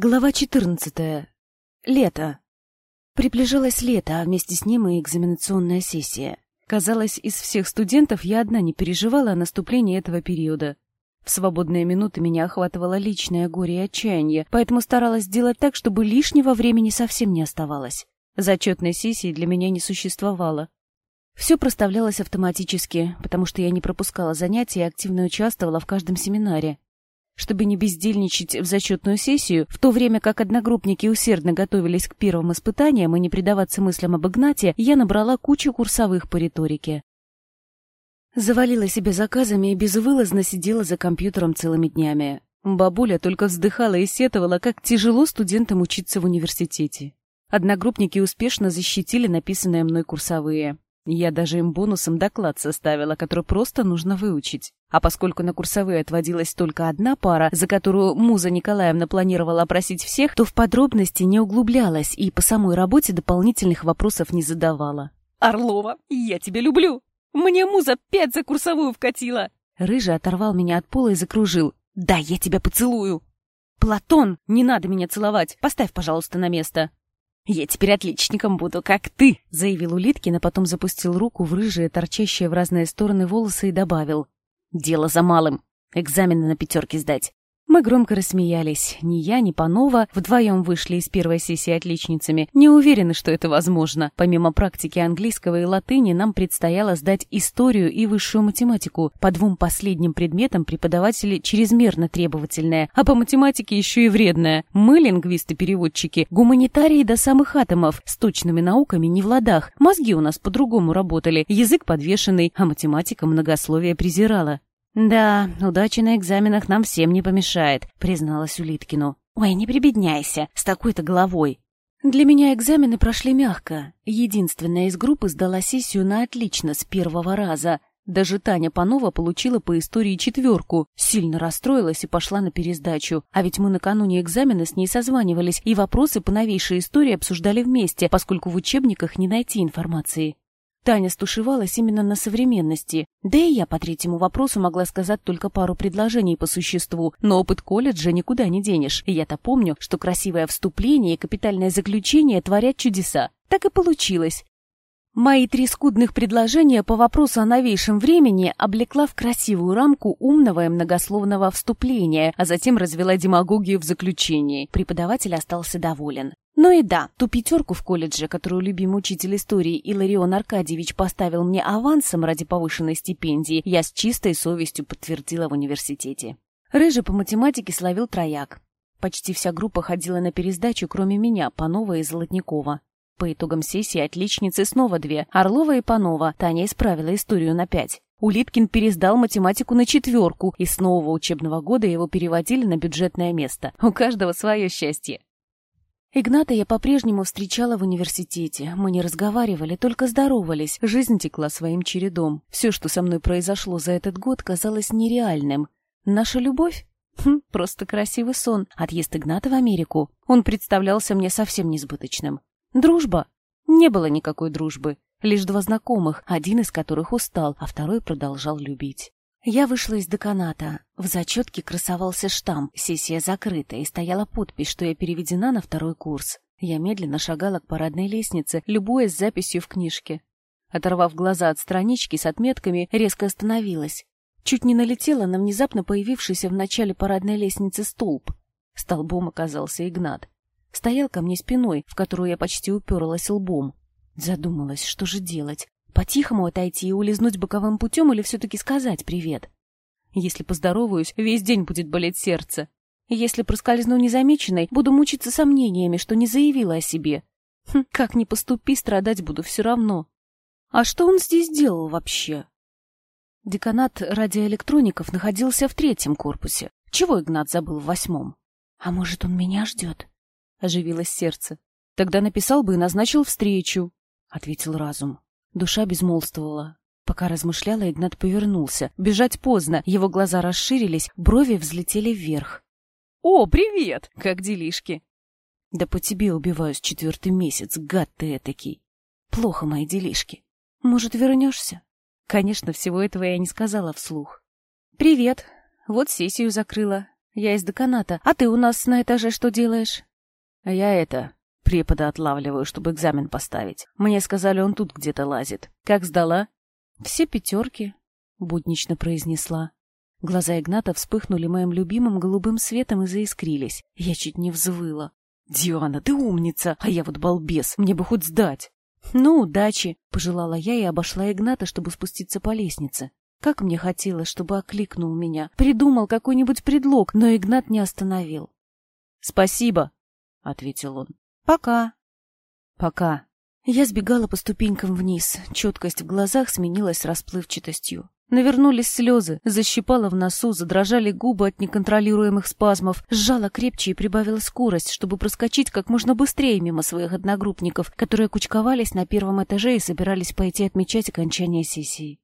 Глава 14. Лето. Приближалось лето, а вместе с ним и экзаменационная сессия. Казалось, из всех студентов я одна не переживала о наступлении этого периода. В свободные минуты меня охватывало личное горе и отчаяние, поэтому старалась сделать так, чтобы лишнего времени совсем не оставалось. Зачетной сессии для меня не существовало. Все проставлялось автоматически, потому что я не пропускала занятия и активно участвовала в каждом семинаре. Чтобы не бездельничать в зачетную сессию, в то время как одногруппники усердно готовились к первым испытаниям и не предаваться мыслям об Игнате, я набрала кучу курсовых по риторике. Завалила себя заказами и безвылазно сидела за компьютером целыми днями. Бабуля только вздыхала и сетовала, как тяжело студентам учиться в университете. Одногруппники успешно защитили написанные мной курсовые. Я даже им бонусом доклад составила, который просто нужно выучить. А поскольку на курсовые отводилась только одна пара, за которую Муза Николаевна планировала опросить всех, то в подробности не углублялась и по самой работе дополнительных вопросов не задавала. «Орлова, я тебя люблю! Мне Муза пять за курсовую вкатила!» Рыжий оторвал меня от пола и закружил. «Да, я тебя поцелую!» «Платон, не надо меня целовать! Поставь, пожалуйста, на место!» «Я теперь отличником буду, как ты», — заявил Улиткин, а потом запустил руку в рыжие, торчащие в разные стороны волосы и добавил. «Дело за малым. Экзамены на пятерки сдать. Мы громко рассмеялись. Ни я, ни Панова вдвоем вышли из первой сессии отличницами. Не уверены, что это возможно. Помимо практики английского и латыни, нам предстояло сдать историю и высшую математику. По двум последним предметам преподаватели чрезмерно требовательные, а по математике еще и вредная. Мы, лингвисты-переводчики, гуманитарии до самых атомов, с точными науками не в ладах. Мозги у нас по-другому работали, язык подвешенный, а математика многословие презирала. «Да, удача на экзаменах нам всем не помешает», — призналась Улиткину. «Ой, не прибедняйся, с такой-то головой». Для меня экзамены прошли мягко. Единственная из группы сдала сессию на отлично с первого раза. Даже Таня Панова получила по истории четверку, сильно расстроилась и пошла на пересдачу. А ведь мы накануне экзамена с ней созванивались и вопросы по новейшей истории обсуждали вместе, поскольку в учебниках не найти информации. Таня стушевалась именно на современности. Да и я по третьему вопросу могла сказать только пару предложений по существу, но опыт колледжа никуда не денешь. Я-то помню, что красивое вступление и капитальное заключение творят чудеса. Так и получилось. Мои три скудных предложения по вопросу о новейшем времени облекла в красивую рамку умного и многословного вступления, а затем развела демагогию в заключении. Преподаватель остался доволен. Ну и да, ту пятерку в колледже, которую любимый учитель истории Иларион Аркадьевич поставил мне авансом ради повышенной стипендии, я с чистой совестью подтвердила в университете. Рыжий по математике словил трояк. Почти вся группа ходила на пересдачу, кроме меня, Панова и Золотникова. По итогам сессии отличницы снова две — Орлова и Панова. Таня исправила историю на пять. Улиткин пересдал математику на четверку, и с нового учебного года его переводили на бюджетное место. У каждого свое счастье. Игната я по-прежнему встречала в университете. Мы не разговаривали, только здоровались. Жизнь текла своим чередом. Все, что со мной произошло за этот год, казалось нереальным. Наша любовь? Хм, просто красивый сон. Отъезд Игната в Америку. Он представлялся мне совсем несбыточным. Дружба? Не было никакой дружбы. Лишь два знакомых, один из которых устал, а второй продолжал любить. Я вышла из деканата. В зачетке красовался штамп «Сессия закрыта» и стояла подпись, что я переведена на второй курс. Я медленно шагала к парадной лестнице, любуясь записью в книжке. Оторвав глаза от странички с отметками, резко остановилась. Чуть не налетела на внезапно появившийся в начале парадной лестницы столб. Столбом оказался Игнат стоял ко мне спиной, в которую я почти уперлась лбом. Задумалась, что же делать? По-тихому отойти и улизнуть боковым путем или все-таки сказать привет? Если поздороваюсь, весь день будет болеть сердце. Если проскользну незамеченной, буду мучиться сомнениями, что не заявила о себе. Хм, как ни поступи, страдать буду все равно. А что он здесь делал вообще? Деканат радиоэлектроников находился в третьем корпусе. Чего Игнат забыл в восьмом? А может, он меня ждет? — оживилось сердце. «Тогда написал бы и назначил встречу», — ответил разум. Душа безмолвствовала. Пока размышляла, Игнат повернулся. Бежать поздно, его глаза расширились, брови взлетели вверх. «О, привет! Как делишки?» «Да по тебе убиваюсь четвертый месяц, гад ты этакий. Плохо мои делишки. Может, вернешься?» Конечно, всего этого я не сказала вслух. «Привет. Вот сессию закрыла. Я из деканата. А ты у нас на этаже что делаешь? Я это, препода отлавливаю, чтобы экзамен поставить. Мне сказали, он тут где-то лазит. Как сдала? Все пятерки, буднично произнесла. Глаза Игната вспыхнули моим любимым голубым светом и заискрились. Я чуть не взвыла. «Диана, ты умница, а я вот балбес, мне бы хоть сдать!» «Ну, удачи!» — пожелала я и обошла Игната, чтобы спуститься по лестнице. Как мне хотелось, чтобы окликнул меня, придумал какой-нибудь предлог, но Игнат не остановил. «Спасибо!» — ответил он. «Пока!» «Пока!» Я сбегала по ступенькам вниз, четкость в глазах сменилась расплывчатостью. Навернулись слезы, защипала в носу, задрожали губы от неконтролируемых спазмов, сжала крепче и прибавила скорость, чтобы проскочить как можно быстрее мимо своих одногруппников, которые кучковались на первом этаже и собирались пойти отмечать окончание сессии.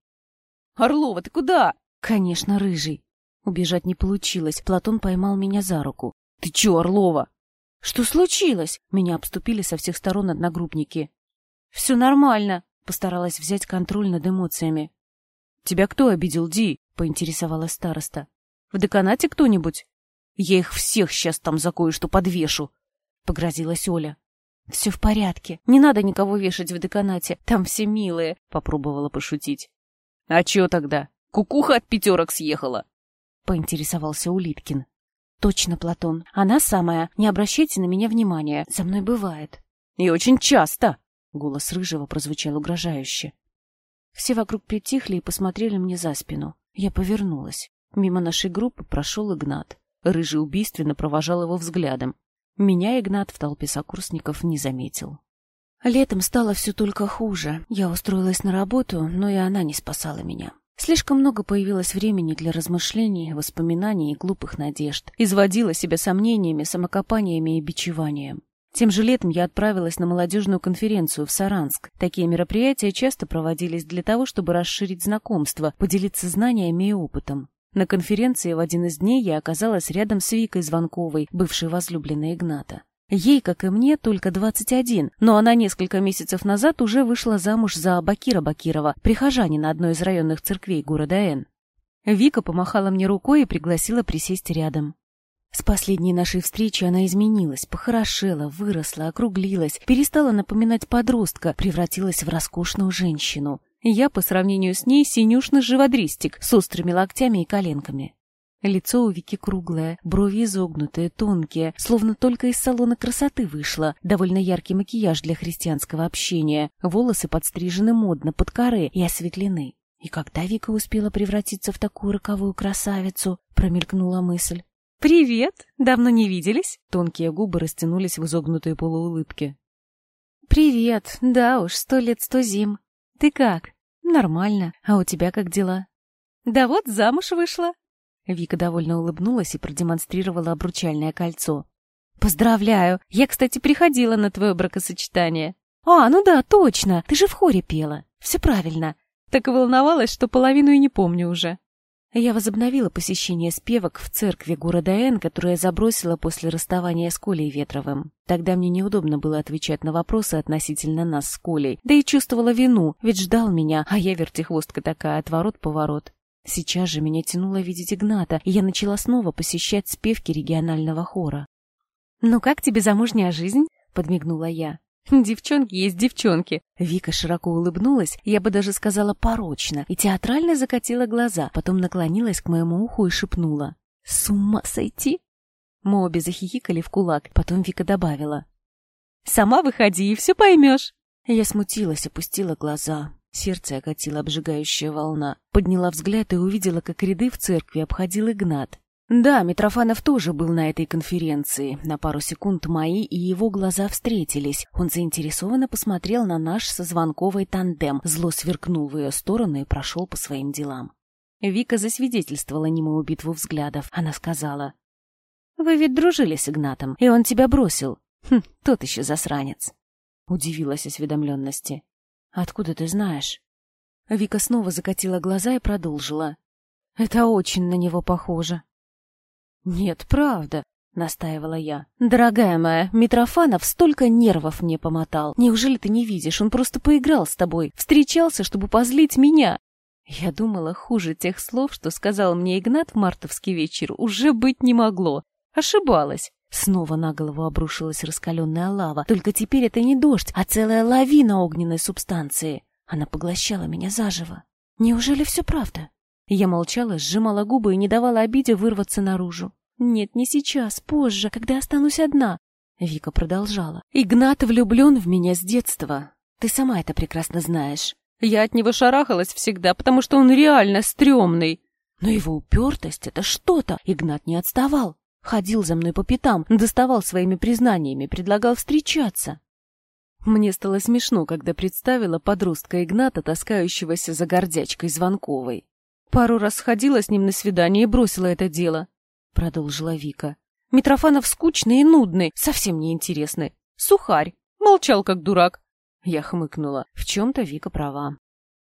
«Орлова, ты куда?» «Конечно, рыжий». Убежать не получилось, Платон поймал меня за руку. «Ты чё, Орлова?» «Что случилось?» Меня обступили со всех сторон одногруппники. «Все нормально», — постаралась взять контроль над эмоциями. «Тебя кто обидел, Ди?» — поинтересовалась староста. «В деканате кто-нибудь?» «Я их всех сейчас там за кое-что подвешу!» — погрозилась Оля. «Все в порядке. Не надо никого вешать в деканате. Там все милые», — попробовала пошутить. «А чё тогда? Кукуха от пятерок съехала?» — поинтересовался Улиткин. «Точно, Платон. Она самая. Не обращайте на меня внимания. За мной бывает». «И очень часто!» — голос Рыжего прозвучал угрожающе. Все вокруг притихли и посмотрели мне за спину. Я повернулась. Мимо нашей группы прошел Игнат. Рыжий убийственно провожал его взглядом. Меня Игнат в толпе сокурсников не заметил. Летом стало все только хуже. Я устроилась на работу, но и она не спасала меня. Слишком много появилось времени для размышлений, воспоминаний и глупых надежд. Изводила себя сомнениями, самокопаниями и бичеванием. Тем же летом я отправилась на молодежную конференцию в Саранск. Такие мероприятия часто проводились для того, чтобы расширить знакомство, поделиться знаниями и опытом. На конференции в один из дней я оказалась рядом с Викой Звонковой, бывшей возлюбленной Игната. Ей, как и мне, только 21, но она несколько месяцев назад уже вышла замуж за Бакира Бакирова, прихожанина одной из районных церквей города Н. Вика помахала мне рукой и пригласила присесть рядом. С последней нашей встречи она изменилась, похорошела, выросла, округлилась, перестала напоминать подростка, превратилась в роскошную женщину. Я, по сравнению с ней, синюшный живодристик с острыми локтями и коленками. Лицо у Вики круглое, брови изогнутые, тонкие, словно только из салона красоты вышла, довольно яркий макияж для христианского общения, волосы подстрижены модно, под коры и осветлены. И когда Вика успела превратиться в такую роковую красавицу, промелькнула мысль. «Привет! Давно не виделись?» Тонкие губы растянулись в изогнутые полуулыбки. «Привет! Да уж, сто лет сто зим. Ты как?» «Нормально. А у тебя как дела?» «Да вот, замуж вышла». Вика довольно улыбнулась и продемонстрировала обручальное кольцо. «Поздравляю! Я, кстати, приходила на твое бракосочетание». «А, ну да, точно! Ты же в хоре пела. Все правильно. Так волновалась, что половину и не помню уже». Я возобновила посещение спевок в церкви города Н, которое забросила после расставания с Колей Ветровым. Тогда мне неудобно было отвечать на вопросы относительно нас с Колей, да и чувствовала вину, ведь ждал меня, а я вертихвостка такая, отворот-поворот. Сейчас же меня тянуло видеть Игната, и я начала снова посещать спевки регионального хора. «Ну как тебе замужняя жизнь?» — подмигнула я. Девчонки есть девчонки. Вика широко улыбнулась, я бы даже сказала порочно, и театрально закатила глаза, потом наклонилась к моему уху и шепнула. «С ума сойти?» Мы обе захихикали в кулак, потом Вика добавила. «Сама выходи, и все поймешь». Я смутилась, опустила глаза. Сердце окатила обжигающая волна. Подняла взгляд и увидела, как ряды в церкви обходил Игнат. Да, Митрофанов тоже был на этой конференции. На пару секунд мои и его глаза встретились. Он заинтересованно посмотрел на наш со Звонковой тандем, зло сверкнул в ее сторону и прошел по своим делам. Вика засвидетельствовала немую битву взглядов. Она сказала, «Вы ведь дружили с Игнатом, и он тебя бросил. Хм, тот еще засранец». Удивилась осведомленности. «Откуда ты знаешь?» Вика снова закатила глаза и продолжила. «Это очень на него похоже». «Нет, правда», — настаивала я. «Дорогая моя, Митрофанов столько нервов мне помотал. Неужели ты не видишь? Он просто поиграл с тобой. Встречался, чтобы позлить меня». Я думала, хуже тех слов, что сказал мне Игнат в мартовский вечер, уже быть не могло. Ошибалась. Снова на голову обрушилась раскаленная лава. Только теперь это не дождь, а целая лавина огненной субстанции. Она поглощала меня заживо. Неужели все правда? Я молчала, сжимала губы и не давала обиде вырваться наружу. Нет, не сейчас, позже, когда останусь одна. Вика продолжала. Игнат влюблен в меня с детства. Ты сама это прекрасно знаешь. Я от него шарахалась всегда, потому что он реально стрёмный. Но его упертость — это что-то. Игнат не отставал. Ходил за мной по пятам, доставал своими признаниями, предлагал встречаться. Мне стало смешно, когда представила подростка Игната, таскающегося за гордячкой Звонковой. Пару раз сходила с ним на свидание и бросила это дело, — продолжила Вика. Митрофанов скучный и нудный, совсем неинтересный. Сухарь, молчал как дурак. Я хмыкнула. В чем-то Вика права.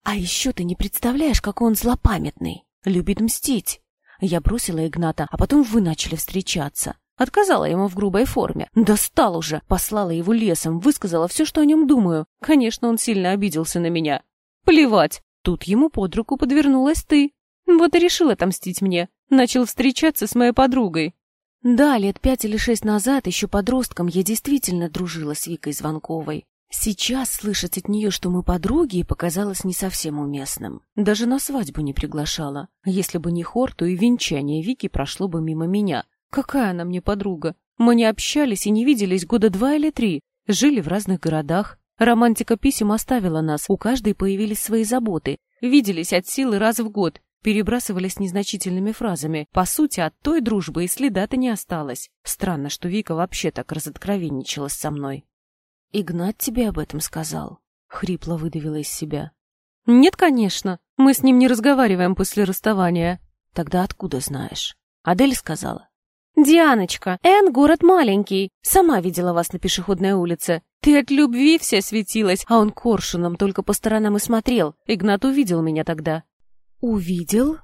А еще ты не представляешь, какой он злопамятный. Любит мстить. Я бросила Игната, а потом вы начали встречаться. Отказала ему в грубой форме. Достал уже. Послала его лесом, высказала все, что о нем думаю. Конечно, он сильно обиделся на меня. Плевать. Тут ему под руку подвернулась ты. Вот и решил отомстить мне. Начал встречаться с моей подругой. Да, лет пять или шесть назад, еще подростком, я действительно дружила с Викой Звонковой. Сейчас слышать от нее, что мы подруги, показалось не совсем уместным. Даже на свадьбу не приглашала. Если бы не хор, то и венчание Вики прошло бы мимо меня. Какая она мне подруга? Мы не общались и не виделись года два или три. Жили в разных городах. Романтика писем оставила нас, у каждой появились свои заботы. Виделись от силы раз в год, перебрасывались незначительными фразами. По сути, от той дружбы и следа-то не осталось. Странно, что Вика вообще так разоткровенничалась со мной. «Игнат тебе об этом сказал?» — хрипло выдавила из себя. «Нет, конечно. Мы с ним не разговариваем после расставания». «Тогда откуда знаешь?» Адель сказала. «Дианочка, Эн город маленький. Сама видела вас на пешеходной улице. Ты от любви вся светилась, а он коршуном только по сторонам и смотрел. Игнат увидел меня тогда». «Увидел?»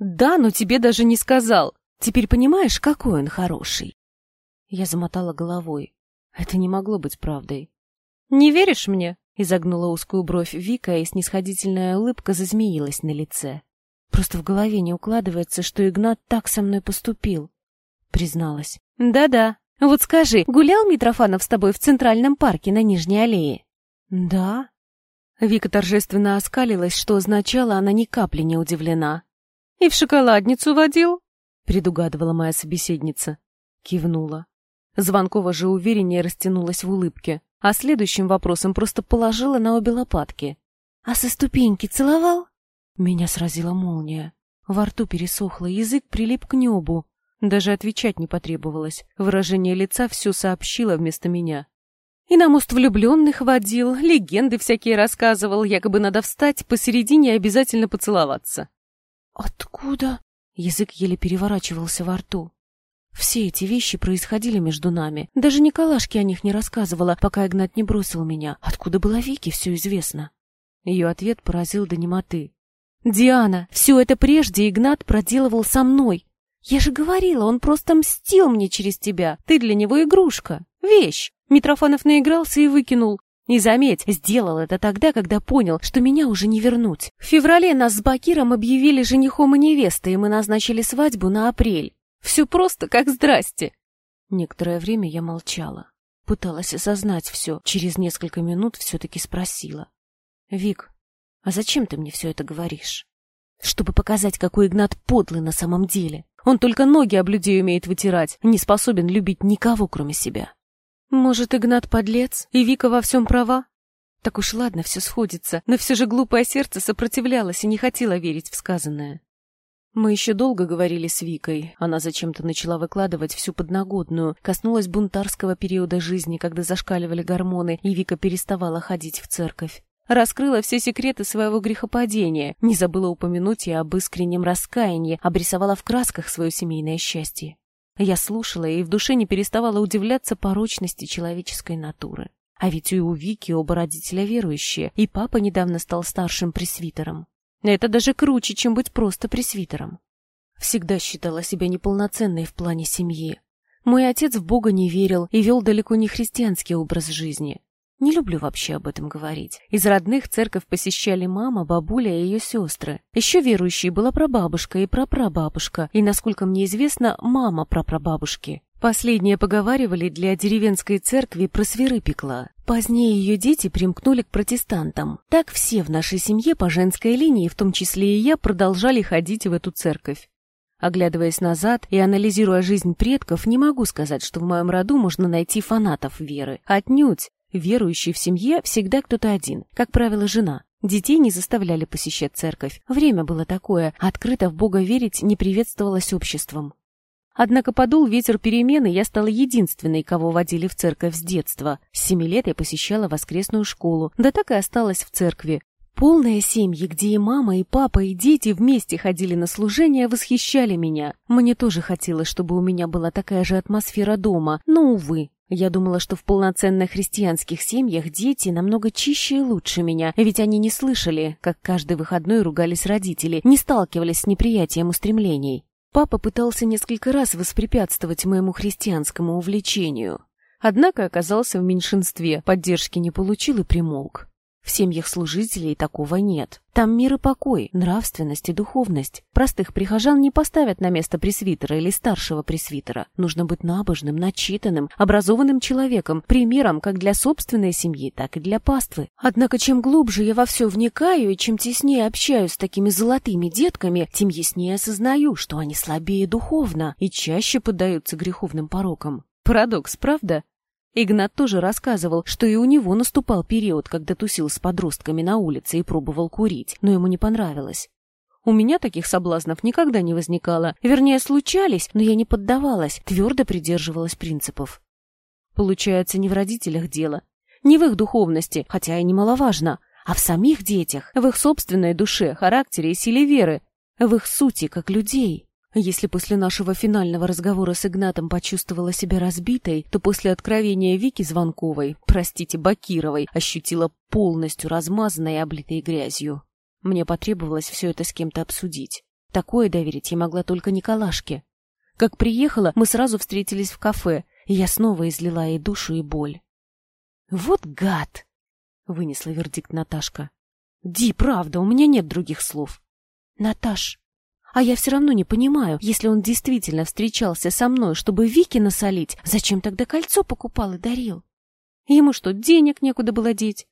«Да, но тебе даже не сказал. Теперь понимаешь, какой он хороший?» Я замотала головой. Это не могло быть правдой. «Не веришь мне?» — изогнула узкую бровь Вика, и снисходительная улыбка зазмеилась на лице. «Просто в голове не укладывается, что Игнат так со мной поступил», — призналась. «Да-да. Вот скажи, гулял Митрофанов с тобой в Центральном парке на Нижней аллее?» «Да». Вика торжественно оскалилась, что означало, она ни капли не удивлена. «И в шоколадницу водил?» — предугадывала моя собеседница. Кивнула. Звонкова же увереннее растянулась в улыбке, а следующим вопросом просто положила на обе лопатки. «А со ступеньки целовал?» Меня сразила молния. Во рту пересохло, язык прилип к небу. Даже отвечать не потребовалось. Выражение лица все сообщило вместо меня. И на мост влюбленных водил, легенды всякие рассказывал, якобы надо встать посередине и обязательно поцеловаться. «Откуда?» Язык еле переворачивался во рту. Все эти вещи происходили между нами. Даже Николашке о них не рассказывала, пока Игнат не бросил меня. Откуда была Вики, все известно. Ее ответ поразил до немоты. «Диана, все это прежде Игнат проделывал со мной. Я же говорила, он просто мстил мне через тебя. Ты для него игрушка, вещь. Митрофанов наигрался и выкинул. И заметь, сделал это тогда, когда понял, что меня уже не вернуть. В феврале нас с Бакиром объявили женихом и невестой, и мы назначили свадьбу на апрель. Все просто, как здрасте. Некоторое время я молчала. Пыталась осознать все. Через несколько минут все-таки спросила. «Вик, а зачем ты мне все это говоришь?» «Чтобы показать, какой Игнат подлый на самом деле. Он только ноги об людей умеет вытирать, не способен любить никого, кроме себя». «Может, Игнат подлец, и Вика во всем права?» Так уж ладно, все сходится, но все же глупое сердце сопротивлялось и не хотело верить в сказанное. Мы еще долго говорили с Викой. Она зачем-то начала выкладывать всю подноготную, коснулась бунтарского периода жизни, когда зашкаливали гормоны, и Вика переставала ходить в церковь. Раскрыла все секреты своего грехопадения, не забыла упомянуть и об искреннем раскаянии, обрисовала в красках свое семейное счастье. Я слушала и в душе не переставала удивляться порочности человеческой натуры. А ведь и у Вики оба родителя верующие, и папа недавно стал старшим пресвитером. Это даже круче, чем быть просто пресвитером. Всегда считала себя неполноценной в плане семьи. Мой отец в Бога не верил и вел далеко не христианский образ жизни. Не люблю вообще об этом говорить. Из родных церковь посещали мама, бабуля и ее сестры. Еще верующей была прабабушка и прапрабабушка, и, насколько мне известно, мама прапрабабушки. Последние поговаривали для деревенской церкви про свирыпекла. Позднее ее дети примкнули к протестантам. Так все в нашей семье по женской линии, в том числе и я, продолжали ходить в эту церковь. Оглядываясь назад и анализируя жизнь предков, не могу сказать, что в моем роду можно найти фанатов веры. Отнюдь. Верующий в семье всегда кто-то один, как правило, жена. Детей не заставляли посещать церковь. Время было такое, открыто в Бога верить не приветствовалось обществом. Однако подул ветер перемены, я стала единственной, кого водили в церковь с детства. С семи лет я посещала воскресную школу, да так и осталась в церкви. Полные семьи, где и мама, и папа, и дети вместе ходили на служение, восхищали меня. Мне тоже хотелось, чтобы у меня была такая же атмосфера дома, но, увы. Я думала, что в полноценных христианских семьях дети намного чище и лучше меня, ведь они не слышали, как каждый выходной ругались родители, не сталкивались с неприятием устремлений. Папа пытался несколько раз воспрепятствовать моему христианскому увлечению. Однако оказался в меньшинстве, поддержки не получил и примолк. В семьях служителей такого нет. Там мир и покой, нравственность и духовность. Простых прихожан не поставят на место пресвитера или старшего пресвитера. Нужно быть набожным, начитанным, образованным человеком, примером как для собственной семьи, так и для паствы. Однако чем глубже я во все вникаю и чем теснее общаюсь с такими золотыми детками, тем яснее осознаю, что они слабее духовно и чаще поддаются греховным порокам. Парадокс, правда? Игнат тоже рассказывал, что и у него наступал период, когда тусил с подростками на улице и пробовал курить, но ему не понравилось. У меня таких соблазнов никогда не возникало. Вернее, случались, но я не поддавалась, твердо придерживалась принципов. Получается, не в родителях дело, не в их духовности, хотя и немаловажно, а в самих детях, в их собственной душе, характере и силе веры, в их сути как людей. Если после нашего финального разговора с Игнатом почувствовала себя разбитой, то после откровения Вики Звонковой, простите, Бакировой, ощутила полностью размазанной и облитой грязью. Мне потребовалось все это с кем-то обсудить. Такое доверить я могла только Николашке. Как приехала, мы сразу встретились в кафе, и я снова излила ей душу и боль. «Вот гад!» — вынесла вердикт Наташка. «Ди, правда, у меня нет других слов». «Наташ, а я все равно не понимаю, если он действительно встречался со мной, чтобы Вики насолить, зачем тогда кольцо покупал и дарил? Ему что, денег некуда было деть?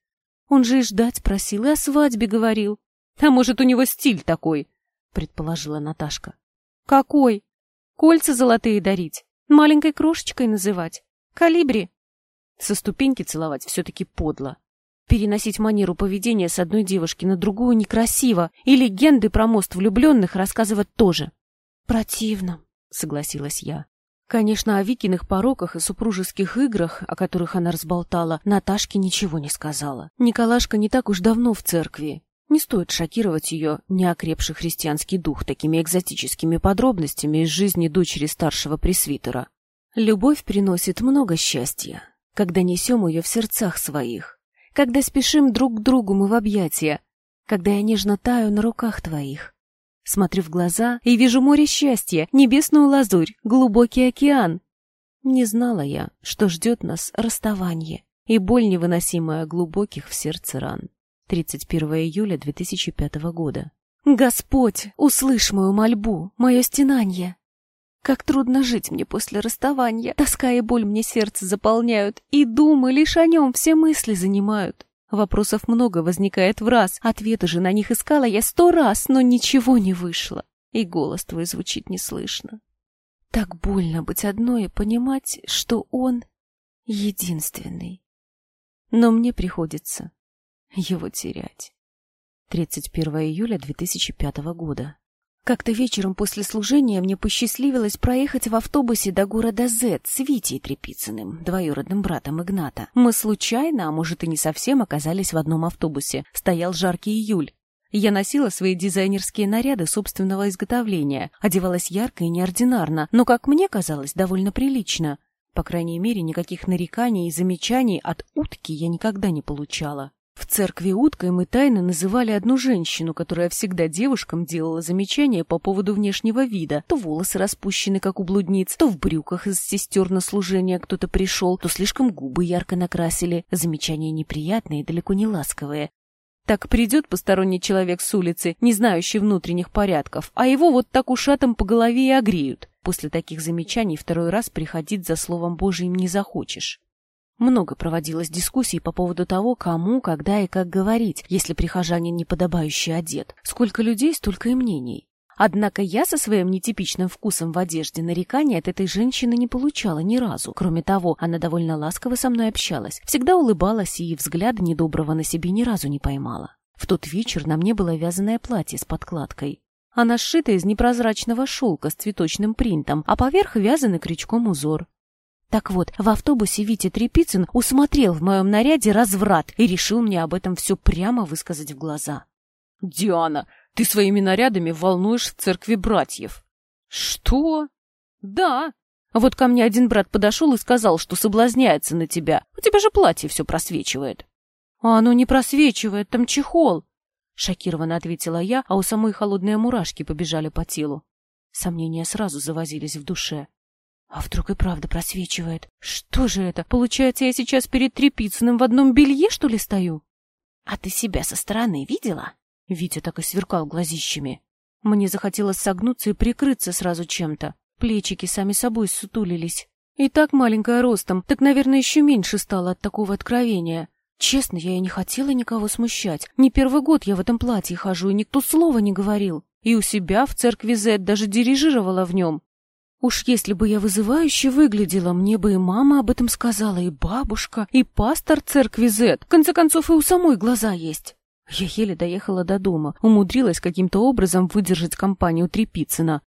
Он же и ждать просил, и о свадьбе говорил. А может, у него стиль такой, предположила Наташка. Какой? Кольца золотые дарить, маленькой крошечкой называть, калибри. Со ступеньки целовать все-таки подло. Переносить манеру поведения с одной девушки на другую некрасиво, и легенды про мост влюбленных рассказывать тоже. «Противно», — согласилась я. Конечно, о Викиных пороках и супружеских играх, о которых она разболтала, Наташке ничего не сказала. Николашка не так уж давно в церкви. Не стоит шокировать ее неокрепший христианский дух такими экзотическими подробностями из жизни дочери старшего пресвитера. Любовь приносит много счастья, когда несем ее в сердцах своих, когда спешим друг к другу мы в объятия, когда я нежно таю на руках твоих. Смотрю в глаза и вижу море счастья, небесную лазурь, глубокий океан. Не знала я, что ждет нас расставание и боль невыносимая глубоких в сердце ран. 31 июля 2005 года. Господь, услышь мою мольбу, мое стенание. Как трудно жить мне после расставания. Тоска и боль мне сердце заполняют, и думы лишь о нем все мысли занимают. Вопросов много возникает в раз, ответы же на них искала я сто раз, но ничего не вышло, и голос твой звучит неслышно. Так больно быть одной и понимать, что он единственный. Но мне приходится его терять. 31 июля 2005 года. Как-то вечером после служения мне посчастливилось проехать в автобусе до города З с Витей Трепицыным, двоюродным братом Игната. Мы случайно, а может и не совсем, оказались в одном автобусе. Стоял жаркий июль. Я носила свои дизайнерские наряды собственного изготовления, одевалась ярко и неординарно, но, как мне казалось, довольно прилично. По крайней мере, никаких нареканий и замечаний от утки я никогда не получала. В церкви уткой мы тайно называли одну женщину, которая всегда девушкам делала замечания по поводу внешнего вида. То волосы распущены, как у блудниц, то в брюках из сестер на служение кто-то пришел, то слишком губы ярко накрасили. Замечания неприятные далеко не ласковые. Так придет посторонний человек с улицы, не знающий внутренних порядков, а его вот так ушатом по голове и огреют. После таких замечаний второй раз приходить за Словом Божиим не захочешь. Много проводилось дискуссий по поводу того, кому, когда и как говорить, если прихожанин неподобающе одет. Сколько людей, столько и мнений. Однако я со своим нетипичным вкусом в одежде нарекания от этой женщины не получала ни разу. Кроме того, она довольно ласково со мной общалась, всегда улыбалась и взгляда недоброго на себе ни разу не поймала. В тот вечер на мне было вязаное платье с подкладкой. Она сшита из непрозрачного шелка с цветочным принтом, а поверх вязаный крючком узор. Так вот, в автобусе Витя Трепицын усмотрел в моем наряде разврат и решил мне об этом все прямо высказать в глаза. «Диана, ты своими нарядами волнуешь в церкви братьев». «Что?» «Да. Вот ко мне один брат подошел и сказал, что соблазняется на тебя. У тебя же платье все просвечивает». «А оно не просвечивает, там чехол», — шокированно ответила я, а у самой холодные мурашки побежали по телу. Сомнения сразу завозились в душе. А вдруг и правда просвечивает? Что же это? Получается, я сейчас перед Трепицыным в одном белье, что ли, стою? А ты себя со стороны видела? Витя так и сверкал глазищами. Мне захотелось согнуться и прикрыться сразу чем-то. Плечики сами собой сутулились. И так маленькая ростом, так, наверное, еще меньше стало от такого откровения. Честно, я и не хотела никого смущать. Не первый год я в этом платье хожу, и никто слова не говорил. И у себя в церкви Зет даже дирижировала в нем. Уж если бы я вызывающе выглядела, мне бы и мама об этом сказала, и бабушка, и пастор церкви Зет. В конце концов, и у самой глаза есть. Я еле доехала до дома, умудрилась каким-то образом выдержать компанию Трепицына.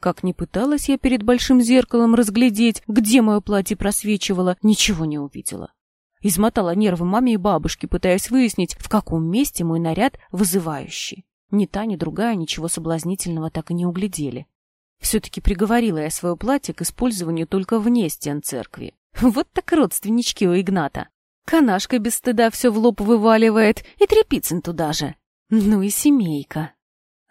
Как ни пыталась я перед большим зеркалом разглядеть, где мое платье просвечивало, ничего не увидела. Измотала нервы маме и бабушке, пытаясь выяснить, в каком месте мой наряд вызывающий. Ни та, ни другая ничего соблазнительного так и не углядели. Все-таки приговорила я свое платье к использованию только вне стен церкви. Вот так родственнички у Игната. Канашка без стыда все в лоб вываливает, и Трепицын туда же. Ну и семейка.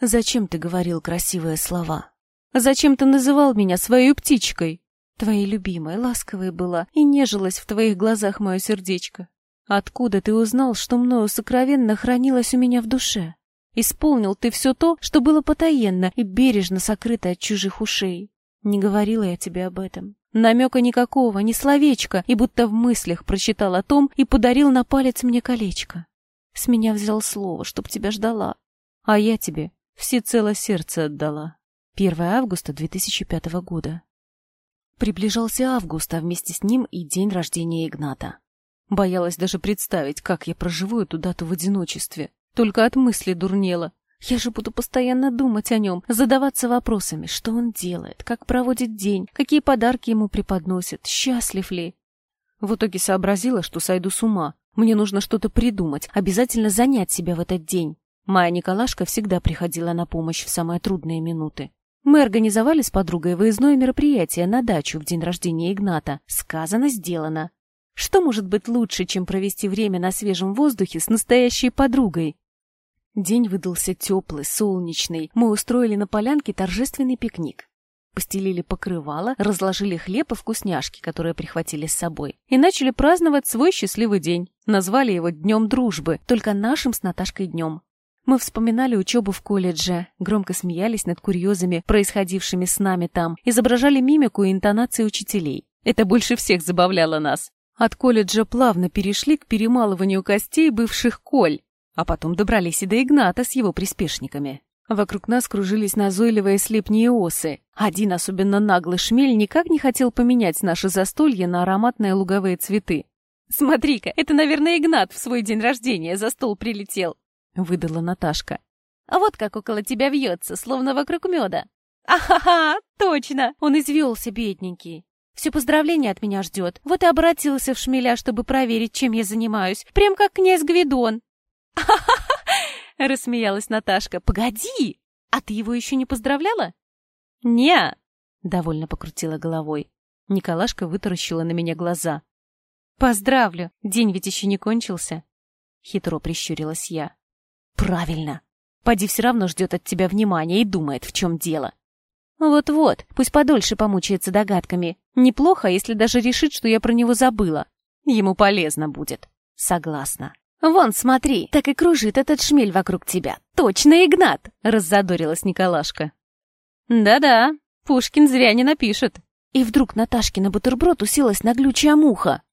Зачем ты говорил красивые слова? Зачем ты называл меня своей птичкой? Твоей любимой, ласковой была, и нежилась в твоих глазах мое сердечко. Откуда ты узнал, что мною сокровенно хранилось у меня в душе? Исполнил ты все то, что было потаенно и бережно сокрыто от чужих ушей. Не говорила я тебе об этом. Намека никакого, ни словечка, и будто в мыслях прочитал о том и подарил на палец мне колечко. С меня взял слово, чтоб тебя ждала. А я тебе всецело сердце отдала. 1 августа 2005 года. Приближался август, а вместе с ним и день рождения Игната. Боялась даже представить, как я проживу эту дату в одиночестве. Только от мысли дурнела. Я же буду постоянно думать о нем, задаваться вопросами, что он делает, как проводит день, какие подарки ему преподносят, счастлив ли. В итоге сообразила, что сойду с ума. Мне нужно что-то придумать, обязательно занять себя в этот день. Майя Николашка всегда приходила на помощь в самые трудные минуты. Мы организовали с подругой выездное мероприятие на дачу в день рождения Игната. Сказано, сделано. Что может быть лучше, чем провести время на свежем воздухе с настоящей подругой? День выдался теплый, солнечный. Мы устроили на полянке торжественный пикник. Постелили покрывало, разложили хлеб и вкусняшки, которые прихватили с собой, и начали праздновать свой счастливый день. Назвали его Днем Дружбы, только нашим с Наташкой днем. Мы вспоминали учебу в колледже, громко смеялись над курьезами, происходившими с нами там, изображали мимику и интонации учителей. Это больше всех забавляло нас. От колледжа плавно перешли к перемалыванию костей бывших коль, а потом добрались и до Игната с его приспешниками. Вокруг нас кружились назойливые слепние осы. Один особенно наглый шмель никак не хотел поменять наше застолье на ароматные луговые цветы. «Смотри-ка, это, наверное, Игнат в свой день рождения за стол прилетел», — выдала Наташка. «А вот как около тебя вьется, словно вокруг меда». «Ахаха, точно! Он извелся, бедненький. Все поздравления от меня ждет. Вот и обратился в шмеля, чтобы проверить, чем я занимаюсь. Прям как князь Гвидон. рассмеялась Наташка. «Погоди! А ты его еще не поздравляла?» «Не!» — довольно покрутила головой. Николашка вытаращила на меня глаза. «Поздравлю! День ведь еще не кончился!» — хитро прищурилась я. «Правильно. Пади все равно ждет от тебя внимания и думает, в чем дело. Вот-вот, пусть подольше помучается догадками. Неплохо, если даже решит, что я про него забыла. Ему полезно будет. Согласна. «Вон, смотри, так и кружит этот шмель вокруг тебя. Точно Игнат!» — раззадорилась Николашка. «Да-да, Пушкин зря не напишет». И вдруг Наташкина бутерброд уселась на глючья муха.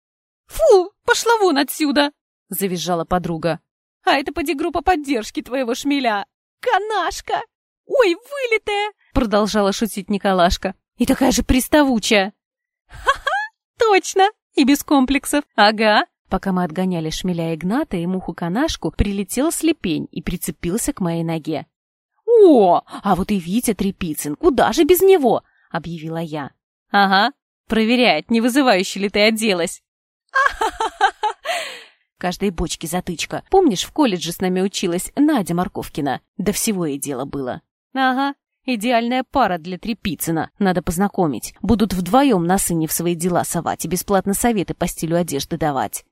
«Фу, пошла вон отсюда!» — завизжала подруга. «А это поди группа поддержки твоего шмеля! Канашка! Ой, вылитая!» — продолжала шутить Николашка. «И такая же приставучая!» «Ха-ха! Точно! И без комплексов! Ага!» Пока мы отгоняли шмеля Игната и муху-канашку, прилетел слепень и прицепился к моей ноге. «О, а вот и Витя Трепицын, куда же без него?» — объявила я. «Ага, проверяет, не вызывающе ли ты оделась». Каждой бочке затычка. Помнишь, в колледже с нами училась Надя Марковкина? Да всего и дело было. Ага, идеальная пара для Трепицына. Надо познакомить. Будут вдвоем на сыне в свои дела совать и бесплатно советы по стилю одежды давать.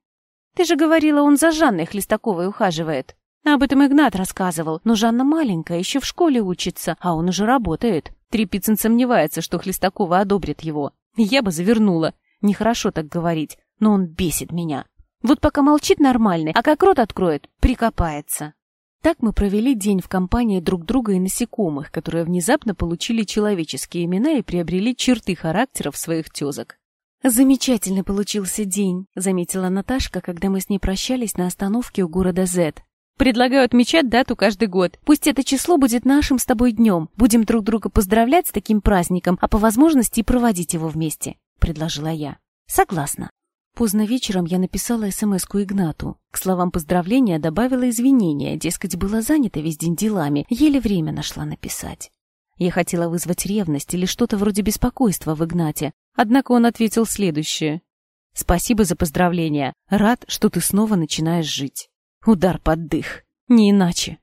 Ты же говорила, он за Жанной Хлестаковой ухаживает. Об этом Игнат рассказывал, но Жанна маленькая, еще в школе учится, а он уже работает. Трепицын сомневается, что Хлестакова одобрит его. Я бы завернула. Нехорошо так говорить, но он бесит меня. Вот пока молчит нормальный, а как рот откроет, прикопается. Так мы провели день в компании друг друга и насекомых, которые внезапно получили человеческие имена и приобрели черты характеров своих тезок. «Замечательно получился день», — заметила Наташка, когда мы с ней прощались на остановке у города Зет. «Предлагаю отмечать дату каждый год. Пусть это число будет нашим с тобой днем. Будем друг друга поздравлять с таким праздником, а по возможности и проводить его вместе», — предложила я. «Согласна». Поздно вечером я написала СМС-ку Игнату. К словам поздравления добавила извинения, дескать, была занята весь день делами, еле время нашла написать. Я хотела вызвать ревность или что-то вроде беспокойства в Игнате, Однако он ответил следующее. «Спасибо за поздравления. Рад, что ты снова начинаешь жить. Удар под дых. Не иначе».